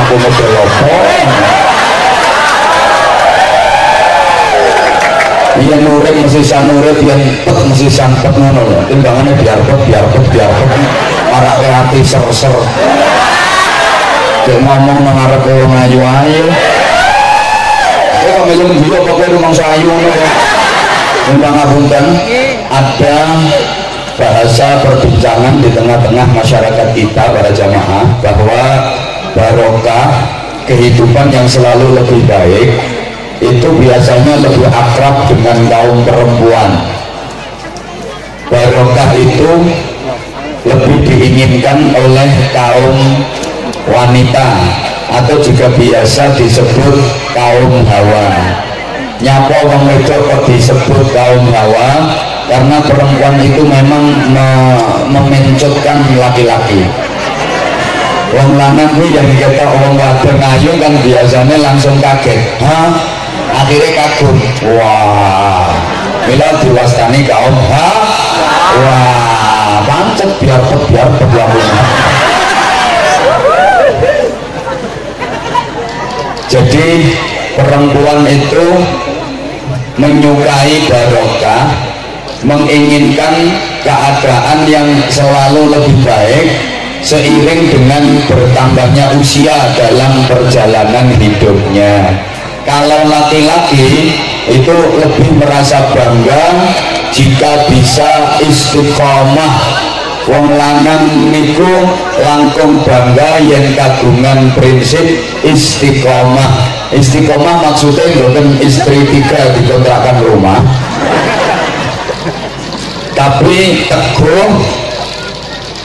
aku model apa iya nurut sisa nurut yang pek sisa pek ngono lho. Timbangannya biar pek biar pek biar pek. Marah ke hati ser ser kayak ngomong mengarep ke orang ayu ayu ya kok belum pakai rumah sayu undang abunten ada bahasa perbincangan di tengah-tengah masyarakat kita para jamaah bahwa barokah kehidupan yang selalu lebih baik itu biasanya lebih akrab dengan kaum perempuan. Barokah itu lebih diinginkan oleh kaum wanita atau juga biasa disebut kaum hawa. Nyapa wong wedok kok disebut kaum hawa? Karena perempuan itu memang me memencutkan laki-laki wong lanang kuwi yang kita wong wadon ayu kan biasanya langsung kaget. Ha akhirnya kagum. Wah. Bila diwastani kaum. Ha wah pancet biar biar biar jadi perempuan itu menyukai barokah menginginkan keadaan yang selalu lebih baik seiring dengan bertambahnya usia dalam perjalanan hidupnya. Kalau laki-laki itu lebih merasa bangga jika bisa istiqomah. Wong lanang niku langkung bangga yang kagungan prinsip istiqomah. Istiqomah maksudnya bukan istri tiga di kontrakan rumah. Tapi teguh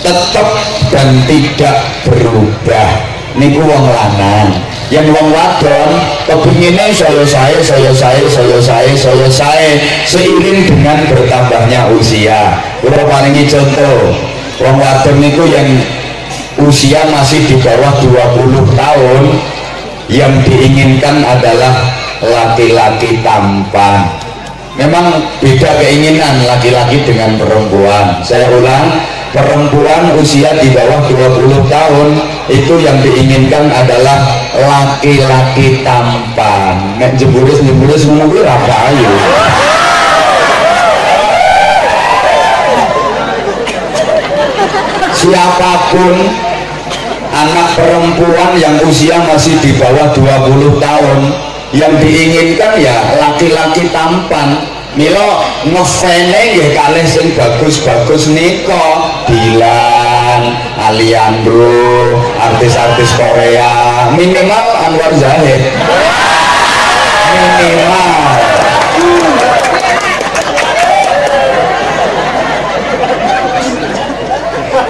tetap dan tidak berubah. Niku wong lanang. Yang wong wadon kepinginnya saya saya saya saya saya saya saya saya seiring dengan bertambahnya usia. Udah paling contoh wong wadon niku yang usia masih di bawah 20 tahun yang diinginkan adalah laki-laki tampan. Memang beda keinginan laki-laki dengan perempuan. Saya ulang perempuan usia di bawah 20 tahun itu yang diinginkan adalah laki-laki tampan. Nek jebulus jebulus ngono apa ayo siapa pun anak perempuan yang usia masih di bawah 20 tahun yang diinginkan ya laki-laki tampan Milo ngefene nggih kalih sing bagus-bagus nika Dilan, Aliandro, artis-artis Korea, minimal Anwar Zahid. Minimal.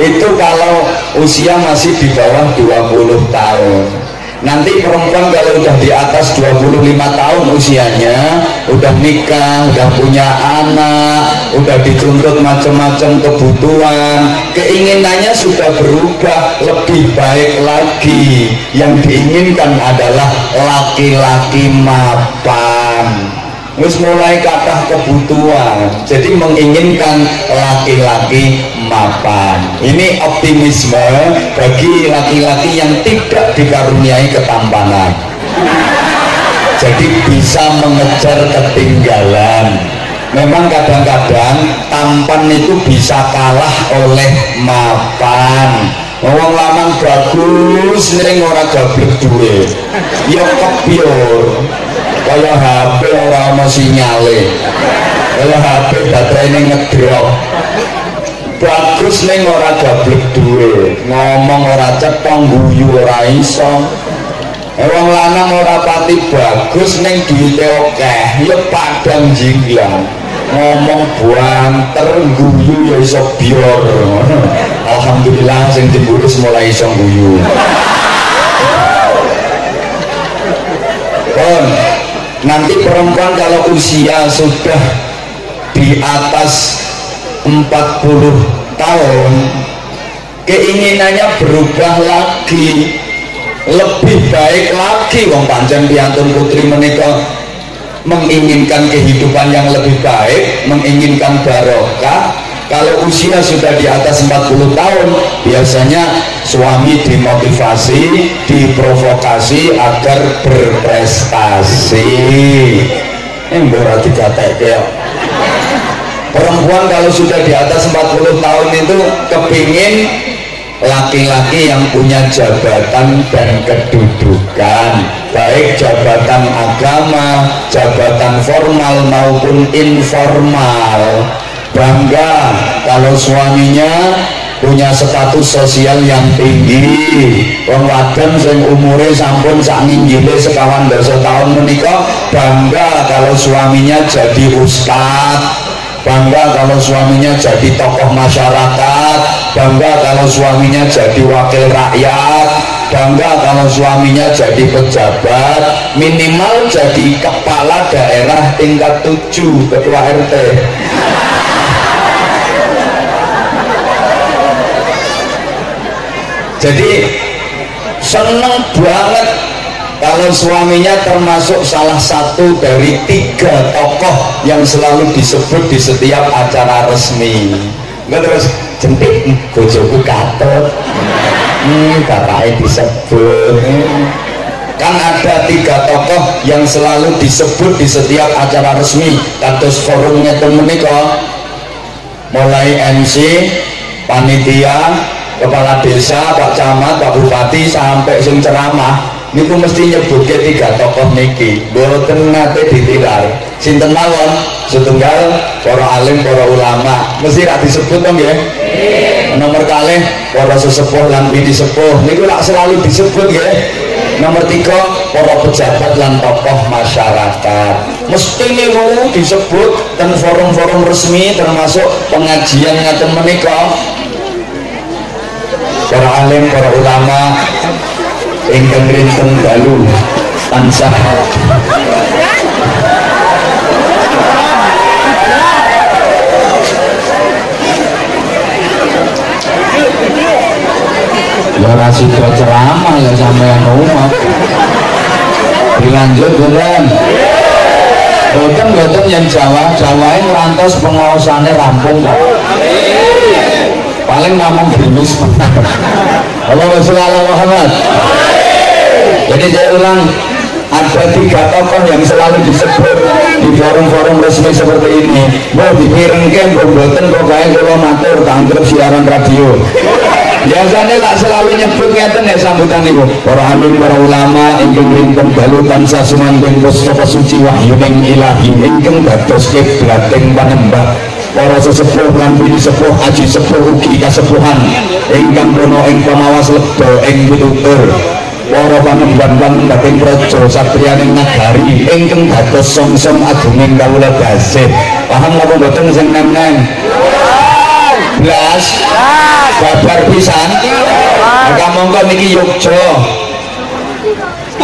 Itu kalau usia masih di bawah 20 tahun nanti perempuan kalau udah di atas 25 tahun usianya udah nikah, udah punya anak udah dituntut macam-macam kebutuhan keinginannya sudah berubah lebih baik lagi. Yang diinginkan adalah laki-laki mapan wis mulai kata kebutuhan. Jadi menginginkan laki-laki mapan. Ini optimisme bagi laki-laki yang tidak dikaruniai ketampanan jadi bisa mengejar ketinggalan. Memang kadang-kadang tampan itu bisa kalah oleh mapan. Wong lanang bagus ning ora gablek duwe. Ya kepiur. Kaya HP ora ana sinyale. Kaya HP baterainya ngedrop. Bagus ning ora gablek duwe. Ngomong ora cepong guyu ora iso. Wong lanang ora pati bagus ning duwite akeh, ya padang jinglang. ngomong buanter guyu ya iso bior Alhamdulillah sing diburus mulai iso guyu Pun, nanti perempuan kalau usia sudah di atas 40 tahun keinginannya berubah lagi. Lebih baik lagi wong panjang piantun putri menikah. Menginginkan kehidupan yang lebih baik menginginkan barokah kalau usia sudah di atas 40 tahun biasanya suami dimotivasi diprovokasi agar berprestasi. Ini kata ya perempuan kalau sudah di atas 40 tahun itu kepingin laki-laki yang punya jabatan dan kedudukan. Baik jabatan agama, jabatan formal maupun informal bangga kalau suaminya punya status sosial yang tinggi. Wong wadon sing umure sampun sak nginggile sekawan dasa tahun menikah bangga kalau suaminya jadi ustadz bangga kalau suaminya jadi tokoh masyarakat. Bangga kalau suaminya jadi wakil rakyat. Bangga kalau suaminya jadi pejabat. Minimal jadi kepala daerah tingkat 7 ketua RT jadi seneng banget kalau suaminya termasuk salah satu dari tiga tokoh yang selalu disebut di setiap acara resmi. Nggak terus jentik bojoku katut hmm, bapaknya disebut. Kan ada tiga tokoh yang selalu disebut di setiap acara resmi. Kados forumnya temen mulai MC panitia kepala desa, Pak Camat, Pak Bupati sampai sing ceramah niku mesti nyebut ke tiga tokoh niki. Boten nate ditilar sinten mawon? Setunggal para alim para ulama. Mesti rak disebut dong ya nomor kali para sesepuh lan bidi sepuh. Niku rak selalu disebut ya nomor tiga para pejabat lan tokoh masyarakat. Mesti niku disebut dan forum-forum resmi termasuk pengajian ngaten menika para alim, para ulama ingkang rinten dalu tansah. Ya rasida ceramah ya sampean umat dilanjut bukan boten boten yang Jawa. Jawa ini ngerantos pengawasannya rampung kok paling ngomong Allahumma sholli ala Muhammad. Jadi saya ulang ada tiga tokoh yang selalu disebut di forum-forum resmi seperti ini. Mau dipirengkan pembuatan kok kayak kalau matur tangkrep siaran radio. Biasanya tak selalu nyebut ngeten ya sambutan itu. Para alim para ulama ingkang rinten balutan sasumanting pustaka suci wahyuning ilahi ingkang dados kiblating panembah para sesepuh lan bini sepuh aji sepuh ugi kasepuhan. Ingkang kono ing pamawas lebda ing pitutur para panemban lan batin praja satriyaning nagari ingkang dados song-song agunging kawula dasih. Paham napa mboten sing nem-nem blas. Babar pisan. Maka monggo niki Yogya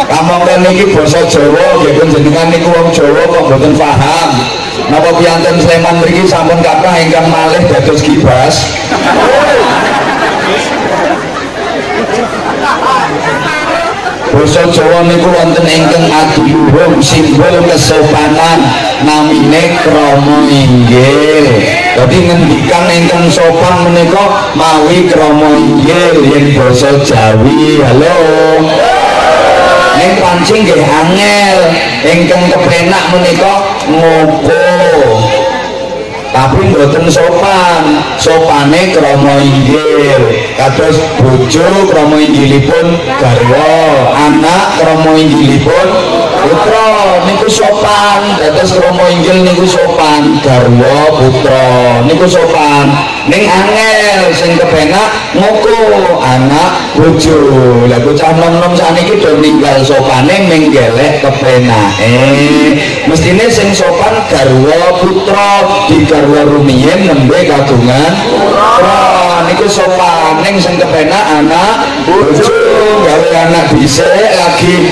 kamangka niki basa Jawa nggih jenengan niku wong Jawa kok mboten paham napa piyanten Sleman mriki sampun kathah ingkang malih dados kibas Basa Jawa niku wonten ingkang adiluhung simbol kesopanan namine krama inggil. Dadi ngendikan ingkang sopan menika mawi krama inggil yen basa Jawi. Halo. Ning pancing nggih angel ingkang kepenak menika ngoko tapi mboten sopan. Sopane krama inggil. Kados bojo krama inggilipun garwa. Anak krama inggilipun putra. Niku sopan. Dados krama inggil niku sopan. Garwa putra. Niku sopan. Ning angel sing kepenak ngoko anak bojo. Lah bocah nom-nom sakniki do ninggal sopane ning gelek kepenake mestine sing sopan garwa putra. Di garwa rumiyin nembe kagungan putra. Niku sopan ning sing kepenak anak bojo. Gawe anak dhisik lagi